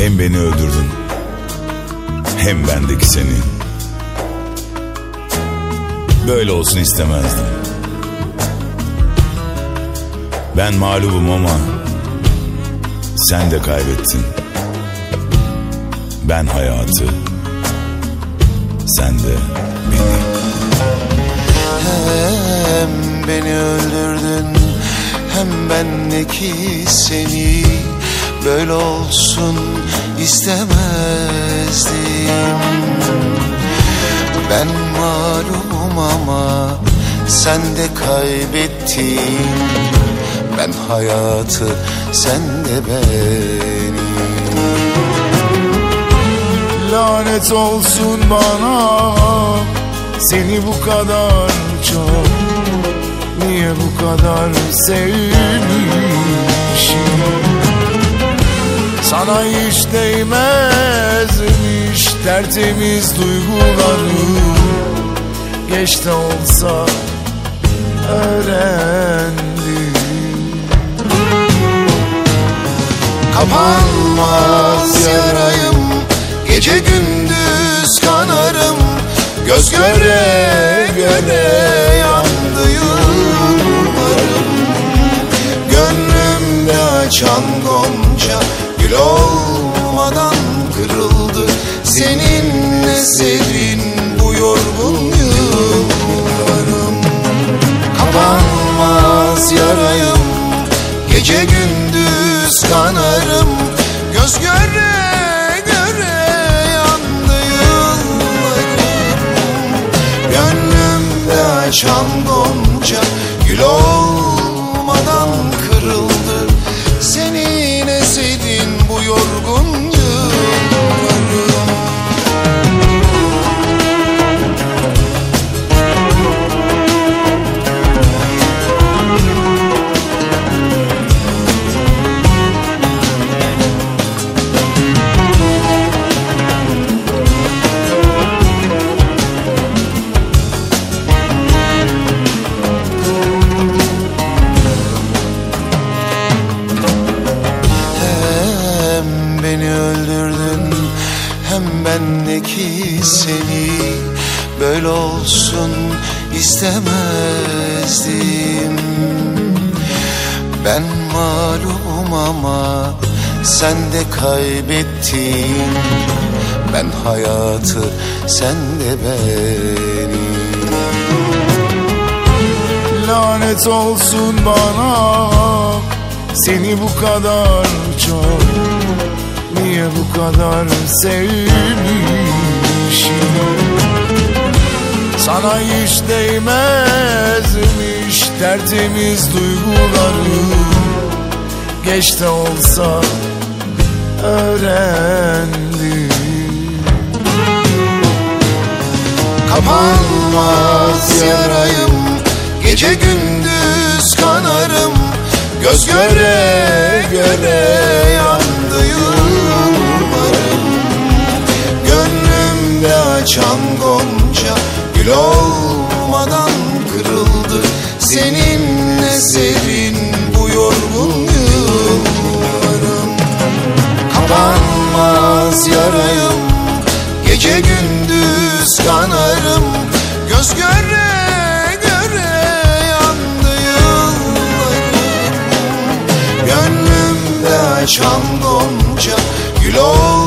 Hem beni öldürdün hem bendeki seni. Böyle olsun istemezdim. Ben mağlubum ama sen de kaybettin. Ben hayatı, sen de beni. Hem beni öldürdün hem bendeki seni Böyle olsun istemezdim. Ben malumum ama sen de kaybettin. Ben hayatı sen de beni Lanet olsun bana seni bu kadar çok. Niye bu kadar sevmişim Sana hiç değmezmiş tertemiz duygularım Geç de olsa öğrendim. Kapanmaz yarayım Gece gündüz kanarım. Göz göre göre yandı yıllarım. Gönlümde açan gonca Gül olmadan kırıldı. Senin eserin bu yorgun yıllarım? Kapanmaz yarayım Gece gündüz kanarım. Göz göre göre yandı yıllarım. Gönlümde açan gonca Gül olmadan hem bendeki seni. Böyle olsun istemezdim. Ben malum ama sen de kaybettin. Ben hayatı sen de beni Lanet olsun bana Seni bu kadar çok kadar sevmişim. Sana hiç değmezmiş Tertemiz duygularım. Geç de olsa öğrendim. Kapanmaz yarayım Gece gündüz kanarım. Göz göre göre yandı açan gonca Gül olmadan kırıldı. Senin eserin bu yorgun yıllarım? Kapanmaz yarayım Gece gündüz kanarım. Göz göre göre yandı yıllarım. Gönlümde açan gonca Gül ol